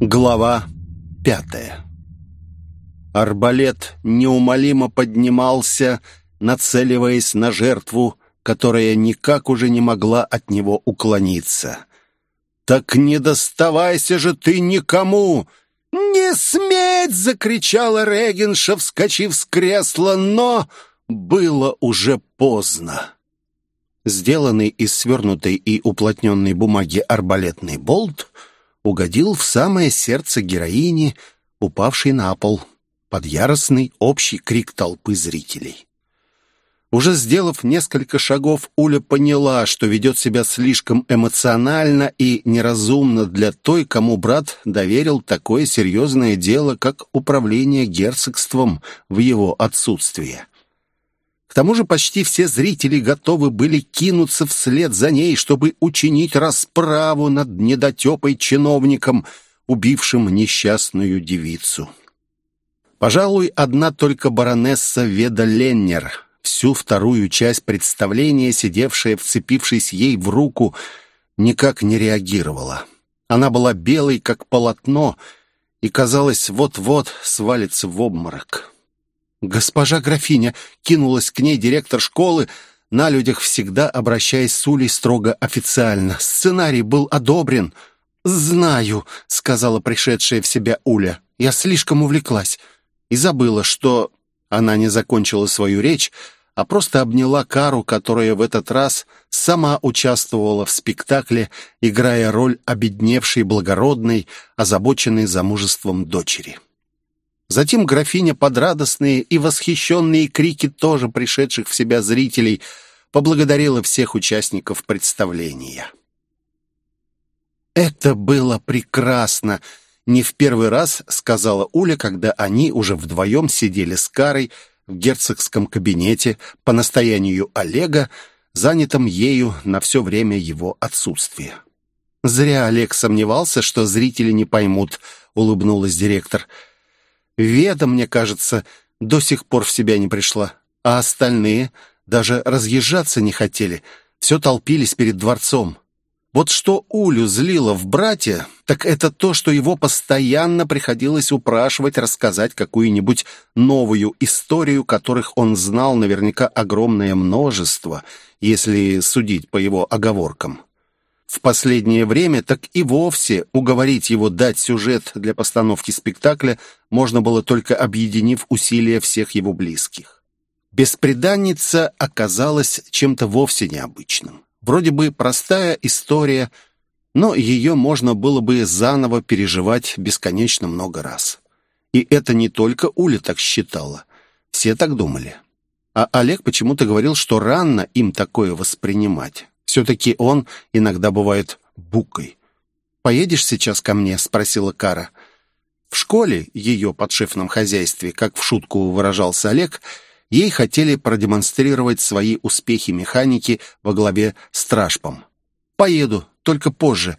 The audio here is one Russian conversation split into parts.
Глава пятая Арбалет неумолимо поднимался, нацеливаясь на жертву, которая никак уже не могла от него уклониться. «Так не доставайся же ты никому!» «Не сметь!» — закричала Регенша, вскочив с кресла, но было уже поздно. Сделанный из свернутой и уплотненной бумаги арбалетный болт — угодил в самое сердце героини, упавшей на пол, под яростный общий крик толпы зрителей. Уже сделав несколько шагов, Уля поняла, что ведет себя слишком эмоционально и неразумно для той, кому брат доверил такое серьезное дело, как управление герцогством в его отсутствие. К тому же почти все зрители готовы были кинуться вслед за ней, чтобы учинить расправу над недотепой чиновником, убившим несчастную девицу. Пожалуй, одна только баронесса Веда Леннер, всю вторую часть представления, сидевшая, вцепившись ей в руку, никак не реагировала. Она была белой, как полотно, и, казалось, вот-вот свалится в обморок. «Госпожа графиня!» — кинулась к ней директор школы, на людях всегда обращаясь с Улей строго официально. «Сценарий был одобрен». «Знаю», — сказала пришедшая в себя Уля. «Я слишком увлеклась и забыла, что...» Она не закончила свою речь, а просто обняла Кару, которая в этот раз сама участвовала в спектакле, играя роль обедневшей благородной, озабоченной замужеством дочери. Затем графиня под радостные и восхищенные крики тоже пришедших в себя зрителей поблагодарила всех участников представления. «Это было прекрасно!» — не в первый раз сказала Уля, когда они уже вдвоем сидели с Карой в герцогском кабинете по настоянию Олега, занятом ею на все время его отсутствия. «Зря Олег сомневался, что зрители не поймут», — улыбнулась директор. Веда, мне кажется, до сих пор в себя не пришла, а остальные даже разъезжаться не хотели, все толпились перед дворцом. Вот что Улю злило в брате, так это то, что его постоянно приходилось упрашивать рассказать какую-нибудь новую историю, которых он знал наверняка огромное множество, если судить по его оговоркам. В последнее время так и вовсе уговорить его дать сюжет для постановки спектакля можно было только объединив усилия всех его близких. Беспреданница оказалась чем-то вовсе необычным. Вроде бы простая история, но ее можно было бы заново переживать бесконечно много раз. И это не только Уля так считала. Все так думали. А Олег почему-то говорил, что рано им такое воспринимать. Все-таки он иногда бывает букой. «Поедешь сейчас ко мне?» — спросила Кара. В школе, ее подшефном хозяйстве, как в шутку выражался Олег, ей хотели продемонстрировать свои успехи механики во главе с Тражпом. «Поеду, только позже.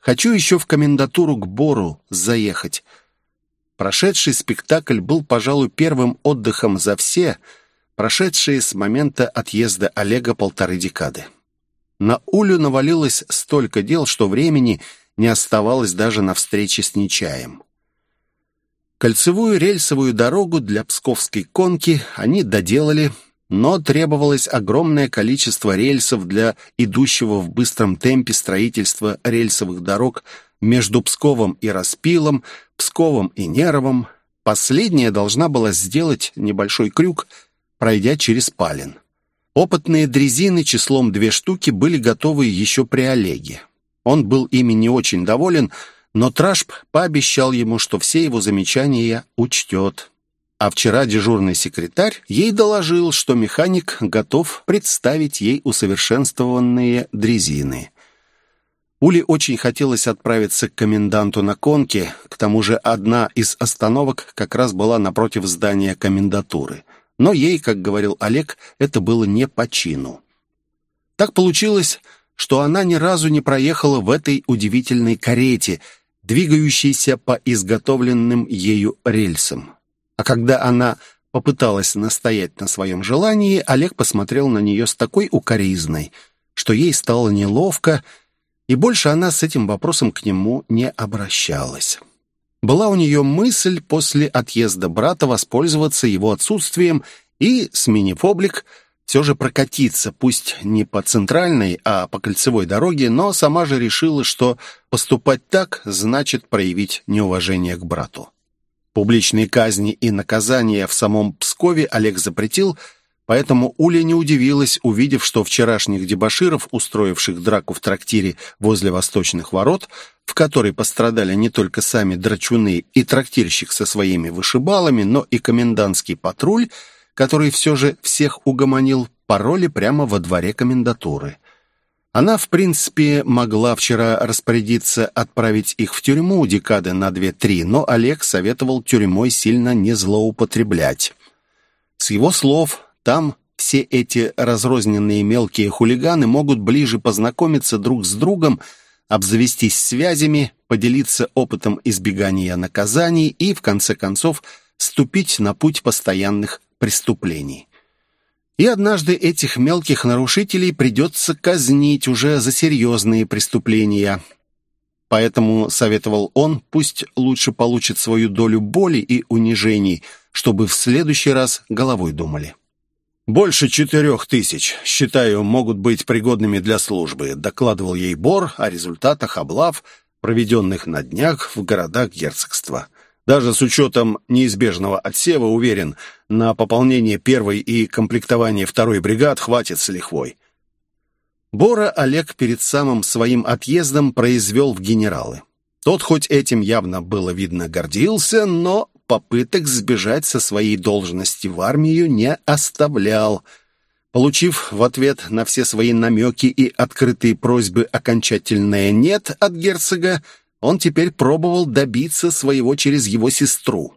Хочу еще в комендатуру к Бору заехать». Прошедший спектакль был, пожалуй, первым отдыхом за все, прошедшие с момента отъезда Олега полторы декады. На Улю навалилось столько дел, что времени не оставалось даже на встрече с Нечаем. Кольцевую рельсовую дорогу для Псковской конки они доделали, но требовалось огромное количество рельсов для идущего в быстром темпе строительства рельсовых дорог между Псковом и Распилом, Псковом и Неровом. Последняя должна была сделать небольшой крюк, пройдя через Палин. Опытные дрезины числом две штуки были готовы еще при Олеге. Он был ими не очень доволен, но Трашп пообещал ему, что все его замечания учтет. А вчера дежурный секретарь ей доложил, что механик готов представить ей усовершенствованные дрезины. Уле очень хотелось отправиться к коменданту на конке, к тому же одна из остановок как раз была напротив здания комендатуры — но ей, как говорил Олег, это было не по чину. Так получилось, что она ни разу не проехала в этой удивительной карете, двигающейся по изготовленным ею рельсам. А когда она попыталась настоять на своем желании, Олег посмотрел на нее с такой укоризной, что ей стало неловко, И больше она с этим вопросом к нему не обращалась. Была у нее мысль после отъезда брата воспользоваться его отсутствием и, сменив облик, все же прокатиться, пусть не по центральной, а по кольцевой дороге, но сама же решила, что поступать так значит проявить неуважение к брату. Публичные казни и наказания в самом Пскове Олег запретил, поэтому Уля не удивилась, увидев, что вчерашних дебоширов, устроивших драку в трактире возле восточных ворот, в которой пострадали не только сами драчуны и трактирщик со своими вышибалами, но и комендантский патруль, который все же всех угомонил, пароли прямо во дворе комендатуры. Она, в принципе, могла вчера распорядиться отправить их в тюрьму декады на две-три, но Олег советовал тюрьмой сильно не злоупотреблять. С его слов, там все эти разрозненные мелкие хулиганы могут ближе познакомиться друг с другом, обзавестись связями, поделиться опытом избегания наказаний и, в конце концов, ступить на путь постоянных преступлений. И однажды этих мелких нарушителей придется казнить уже за серьезные преступления. Поэтому, советовал он, пусть лучше получит свою долю боли и унижений, чтобы в следующий раз головой думали. «Больше четырех тысяч, считаю, могут быть пригодными для службы», докладывал ей Бор о результатах облав, проведенных на днях в городах герцогства. Даже с учетом неизбежного отсева, уверен, на пополнение первой и комплектование второй бригад хватит с лихвой. Бора Олег перед самым своим отъездом произвел в генералы. Тот хоть этим явно было видно гордился, но попыток сбежать со своей должности в армию не оставлял. Получив в ответ на все свои намеки и открытые просьбы окончательное «нет» от герцога, он теперь пробовал добиться своего через его сестру.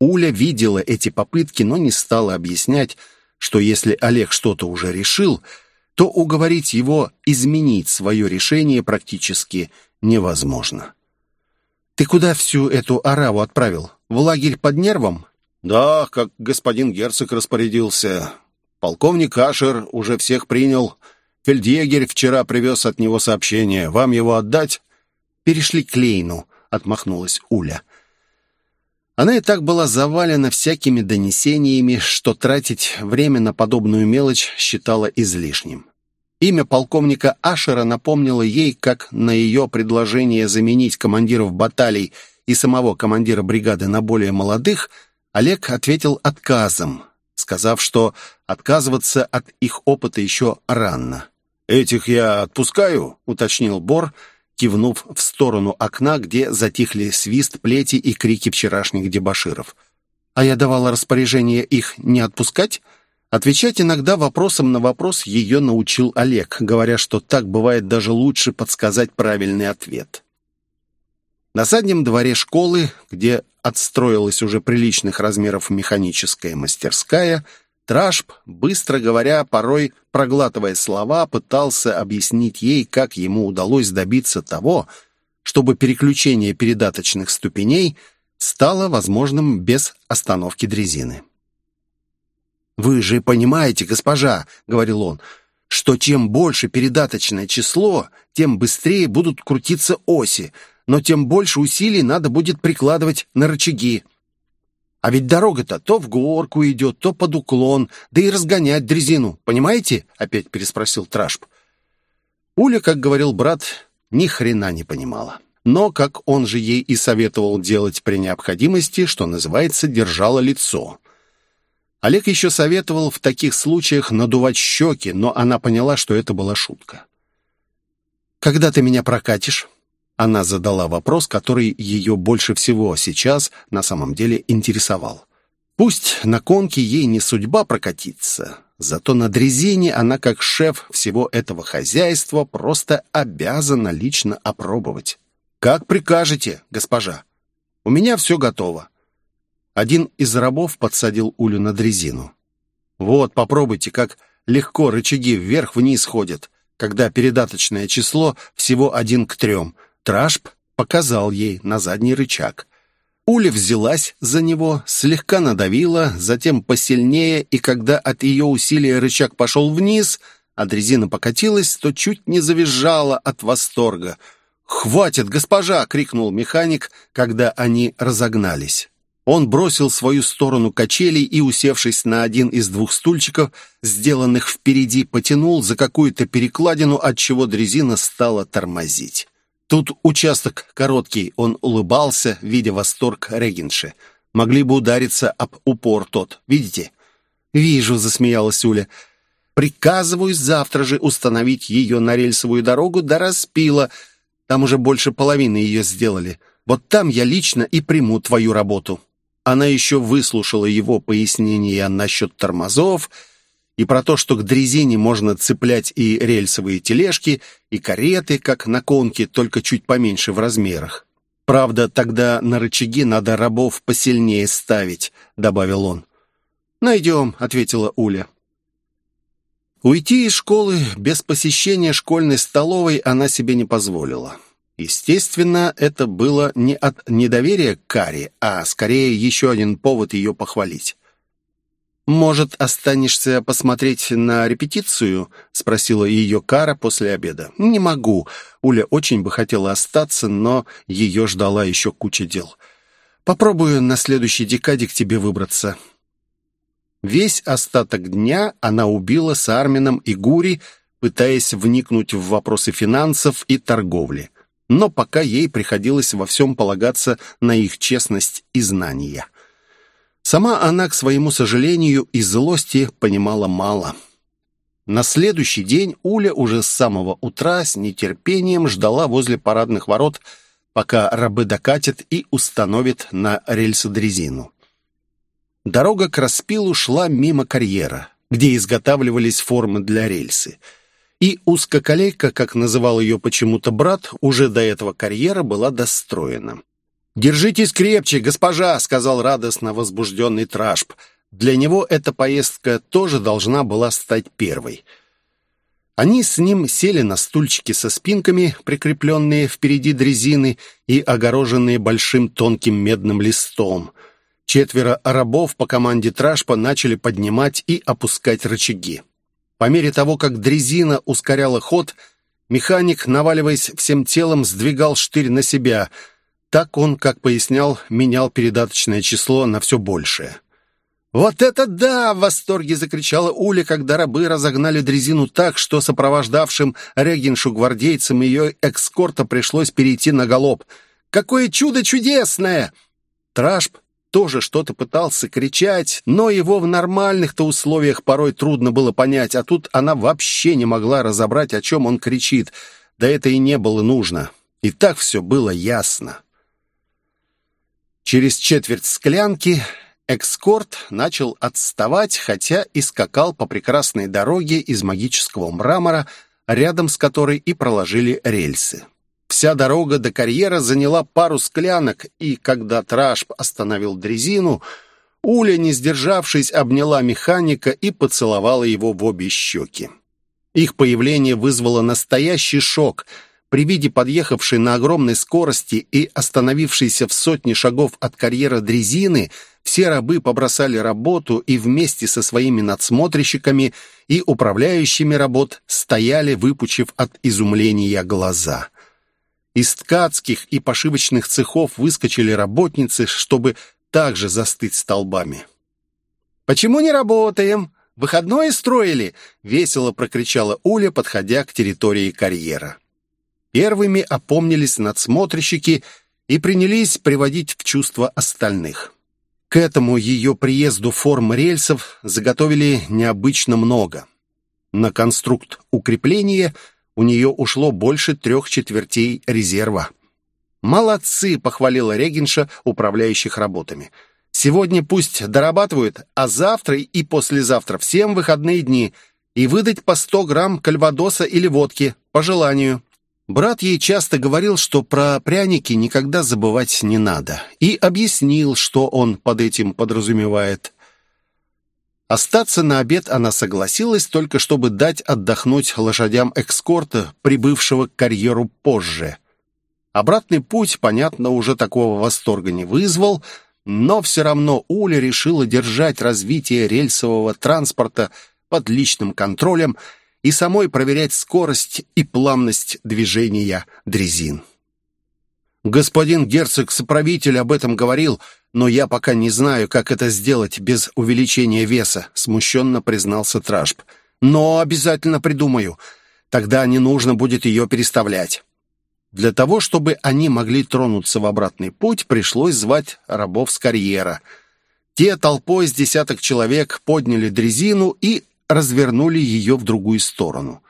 Уля видела эти попытки, но не стала объяснять, что если Олег что-то уже решил, то уговорить его изменить свое решение практически невозможно. «Ты куда всю эту ораву отправил? В лагерь под нервом?» «Да, как господин герцог распорядился. Полковник Ашер уже всех принял. Фельдъегерь вчера привез от него сообщение. Вам его отдать?» перешли к Лейну», — отмахнулась Уля. Она и так была завалена всякими донесениями, что тратить время на подобную мелочь считала излишним. Имя полковника Ашера напомнило ей, как на ее предложение заменить командиров баталий и самого командира бригады на более молодых, Олег ответил отказом, сказав, что отказываться от их опыта еще рано. «Этих я отпускаю», — уточнил Бор, — кивнув в сторону окна, где затихли свист плети и крики вчерашних дебоширов. А я давала распоряжение их не отпускать? Отвечать иногда вопросом на вопрос ее научил Олег, говоря, что так бывает даже лучше подсказать правильный ответ. На заднем дворе школы, где отстроилась уже приличных размеров механическая мастерская, Трашп, быстро говоря, порой проглатывая слова, пытался объяснить ей, как ему удалось добиться того, чтобы переключение передаточных ступеней стало возможным без остановки дрезины. «Вы же понимаете, госпожа», — говорил он, — «что чем больше передаточное число, тем быстрее будут крутиться оси, но тем больше усилий надо будет прикладывать на рычаги. А ведь дорога-то то в горку идет, то под уклон, да и разгонять дрезину, понимаете?» Опять переспросил Трашп. Уля, как говорил брат, ни хрена не понимала. Но, как он же ей и советовал делать при необходимости, что называется, держала лицо. Олег еще советовал в таких случаях надувать щеки, но она поняла, что это была шутка. «Когда ты меня прокатишь?» Она задала вопрос, который ее больше всего сейчас на самом деле интересовал. Пусть на конке ей не судьба прокатиться, зато на дрезине она, как шеф всего этого хозяйства, просто обязана лично опробовать. «Как прикажете, госпожа? У меня все готово». Один из рабов подсадил Улю на дрезину. «Вот, попробуйте, как легко рычаги вверх-вниз ходят, когда передаточное число всего один к трем». Трашп показал ей на задний рычаг. Уля взялась за него, слегка надавила, затем посильнее, и когда от ее усилия рычаг пошел вниз, а дрезина покатилась, то чуть не завизжала от восторга. «Хватит, госпожа!» — крикнул механик, когда они разогнались. Он бросил свою сторону качелей и, усевшись на один из двух стульчиков, сделанных впереди, потянул за какую-то перекладину, отчего дрезина стала тормозить. Тут участок короткий, он улыбался, видя восторг регенши. Могли бы удариться об упор тот, видите? «Вижу», — засмеялась Уля. «Приказываю завтра же установить ее на рельсовую дорогу до распила. Там уже больше половины ее сделали. Вот там я лично и приму твою работу». Она еще выслушала его пояснения насчет тормозов и про то, что к дрезине можно цеплять и рельсовые тележки, и кареты, как на конке, только чуть поменьше в размерах. «Правда, тогда на рычаги надо рабов посильнее ставить», — добавил он. «Найдем», — ответила Уля. Уйти из школы без посещения школьной столовой она себе не позволила. Естественно, это было не от недоверия к Каре, а скорее еще один повод ее похвалить. «Может, останешься посмотреть на репетицию?» — спросила ее Кара после обеда. «Не могу. Уля очень бы хотела остаться, но ее ждала еще куча дел. Попробую на следующей декаде к тебе выбраться». Весь остаток дня она убила с Армином и Гури, пытаясь вникнуть в вопросы финансов и торговли но пока ей приходилось во всем полагаться на их честность и знания. Сама она, к своему сожалению и злости, понимала мало. На следующий день Уля уже с самого утра с нетерпением ждала возле парадных ворот, пока рабы докатят и установят на рельсы дрезину. Дорога к распилу шла мимо карьера, где изготавливались формы для рельсы — и узкоколейка, как называл ее почему-то брат, уже до этого карьера была достроена. «Держитесь крепче, госпожа!» — сказал радостно возбужденный Трашп. Для него эта поездка тоже должна была стать первой. Они с ним сели на стульчики со спинками, прикрепленные впереди дрезины и огороженные большим тонким медным листом. Четверо рабов по команде Трашпа начали поднимать и опускать рычаги. По мере того, как дрезина ускоряла ход, механик, наваливаясь всем телом, сдвигал штырь на себя. Так он, как пояснял, менял передаточное число на все большее. «Вот это да!» — в восторге закричала Уля, когда рабы разогнали дрезину так, что сопровождавшим регеншу гвардейцам ее экскорта пришлось перейти на галоп. «Какое чудо чудесное!» Трашп тоже что-то пытался кричать, но его в нормальных-то условиях порой трудно было понять, а тут она вообще не могла разобрать, о чем он кричит. Да это и не было нужно. И так все было ясно. Через четверть склянки экскорт начал отставать, хотя и скакал по прекрасной дороге из магического мрамора, рядом с которой и проложили рельсы. Вся дорога до карьера заняла пару склянок, и когда Трашп остановил дрезину, Уля, не сдержавшись, обняла механика и поцеловала его в обе щеки. Их появление вызвало настоящий шок. При виде подъехавшей на огромной скорости и остановившейся в сотни шагов от карьера дрезины, все рабы побросали работу и вместе со своими надсмотрщиками и управляющими работ стояли, выпучив от изумления глаза. Из ткацких и пошивочных цехов выскочили работницы, чтобы также застыть столбами. «Почему не работаем? Выходное строили?» — весело прокричала Уля, подходя к территории карьера. Первыми опомнились надсмотрщики и принялись приводить в чувство остальных. К этому ее приезду форм рельсов заготовили необычно много. На конструкт укрепления — у нее ушло больше трех четвертей резерва. «Молодцы!» — похвалила Регенша, управляющих работами. «Сегодня пусть дорабатывают, а завтра и послезавтра всем выходные дни и выдать по сто грамм кальвадоса или водки, по желанию». Брат ей часто говорил, что про пряники никогда забывать не надо, и объяснил, что он под этим подразумевает. Остаться на обед она согласилась, только чтобы дать отдохнуть лошадям экскорта, прибывшего к карьеру позже. Обратный путь, понятно, уже такого восторга не вызвал, но все равно Уля решила держать развитие рельсового транспорта под личным контролем и самой проверять скорость и плавность движения дрезин. Господин герцог-соправитель об этом говорил, но я пока не знаю, как это сделать без увеличения веса, смущенно признался Тражб. Но обязательно придумаю. Тогда не нужно будет ее переставлять. Для того, чтобы они могли тронуться в обратный путь, пришлось звать рабов с карьера. Те толпой с десяток человек подняли дрезину и развернули ее в другую сторону.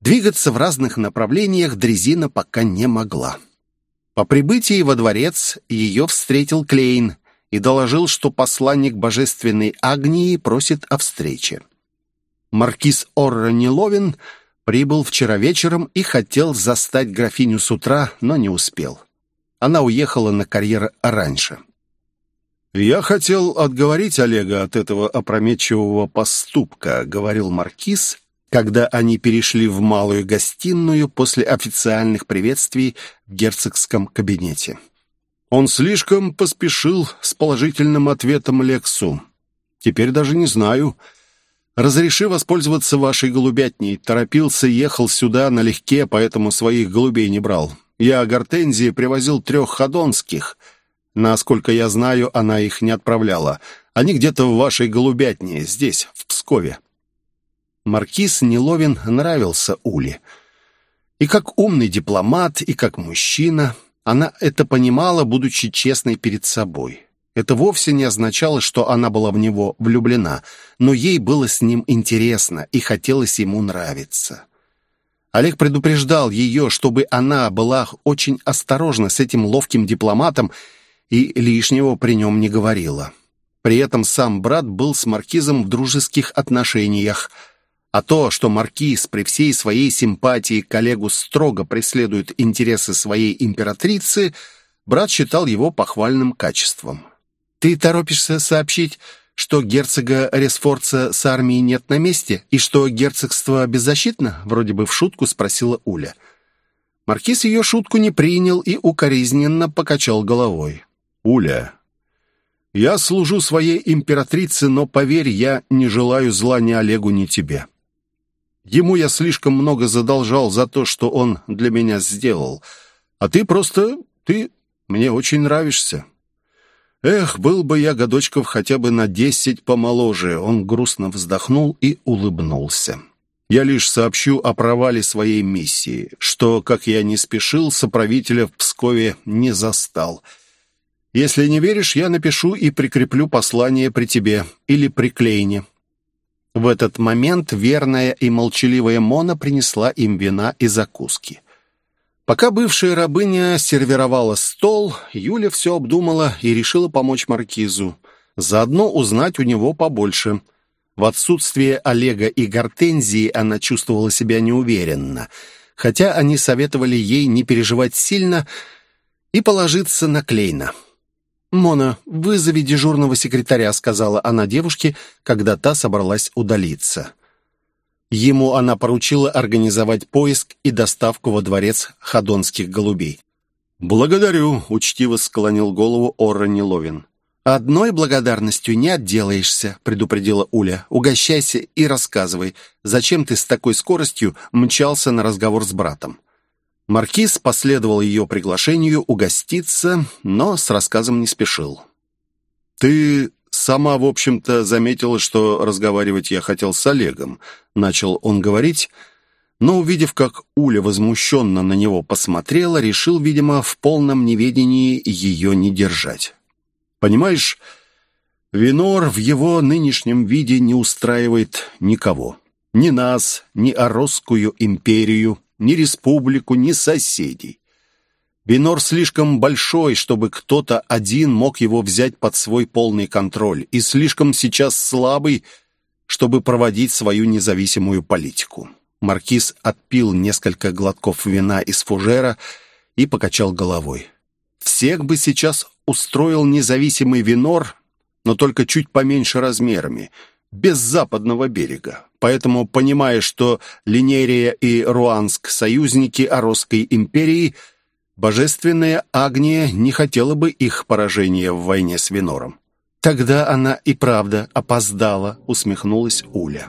Двигаться в разных направлениях дрезина пока не могла. По прибытии во дворец ее встретил Клейн и доложил, что посланник божественной Агнии просит о встрече. Маркиз Орра Неловин прибыл вчера вечером и хотел застать графиню с утра, но не успел. Она уехала на карьер раньше. «Я хотел отговорить Олега от этого опрометчивого поступка», — говорил Маркиз, когда они перешли в малую гостиную после официальных приветствий в герцогском кабинете. Он слишком поспешил с положительным ответом Лексу. Теперь даже не знаю. Разреши воспользоваться вашей голубятней. Торопился, ехал сюда налегке, поэтому своих голубей не брал. Я Гортензии привозил трех ходонских. Насколько я знаю, она их не отправляла. Они где-то в вашей голубятне, здесь, в Пскове. Маркиз Неловин нравился Уле. И как умный дипломат, и как мужчина. Она это понимала, будучи честной перед собой. Это вовсе не означало, что она была в него влюблена, но ей было с ним интересно и хотелось ему нравиться. Олег предупреждал ее, чтобы она была очень осторожна с этим ловким дипломатом и лишнего при нем не говорила. При этом сам брат был с маркизом в дружеских отношениях – а то, что маркиз при всей своей симпатии коллегу строго преследует интересы своей императрицы, брат считал его похвальным качеством. «Ты торопишься сообщить, что герцога Ресфорца с армией нет на месте и что герцогство беззащитно?» Вроде бы в шутку спросила Уля. Маркиз ее шутку не принял и укоризненно покачал головой. «Уля, я служу своей императрице, но, поверь, я не желаю зла ни Олегу, ни тебе. Ему я слишком много задолжал за то, что он для меня сделал. А ты просто... ты мне очень нравишься. Эх, был бы я годочков хотя бы на десять помоложе. Он грустно вздохнул и улыбнулся. Я лишь сообщу о провале своей миссии, что, как я не спешил, соправителя в Пскове не застал. Если не веришь, я напишу и прикреплю послание при тебе или при Клейне. В этот момент верная и молчаливая Мона принесла им вина и закуски. Пока бывшая рабыня сервировала стол, Юля все обдумала и решила помочь Маркизу. Заодно узнать у него побольше. В отсутствие Олега и Гортензии она чувствовала себя неуверенно, хотя они советовали ей не переживать сильно и положиться на Клейна. «Мона, вызови дежурного секретаря», — сказала она девушке, когда та собралась удалиться. Ему она поручила организовать поиск и доставку во дворец ходонских голубей. «Благодарю», — учтиво склонил голову Орра Неловин. «Одной благодарностью не отделаешься», — предупредила Уля. «Угощайся и рассказывай, зачем ты с такой скоростью мчался на разговор с братом?» Маркиз последовал ее приглашению угоститься, но с рассказом не спешил. «Ты сама, в общем-то, заметила, что разговаривать я хотел с Олегом», — начал он говорить, но, увидев, как Уля возмущенно на него посмотрела, решил, видимо, в полном неведении ее не держать. «Понимаешь, Винор в его нынешнем виде не устраивает никого. Ни нас, ни Оросскую империю, ни республику, ни соседей. Бинор слишком большой, чтобы кто-то один мог его взять под свой полный контроль, и слишком сейчас слабый, чтобы проводить свою независимую политику. Маркиз отпил несколько глотков вина из фужера и покачал головой. Всех бы сейчас устроил независимый Винор, но только чуть поменьше размерами — без западного берега. Поэтому, понимая, что Линерия и Руанск – союзники Оросской империи, божественная Агния не хотела бы их поражения в войне с Винором. «Тогда она и правда опоздала», – усмехнулась Уля.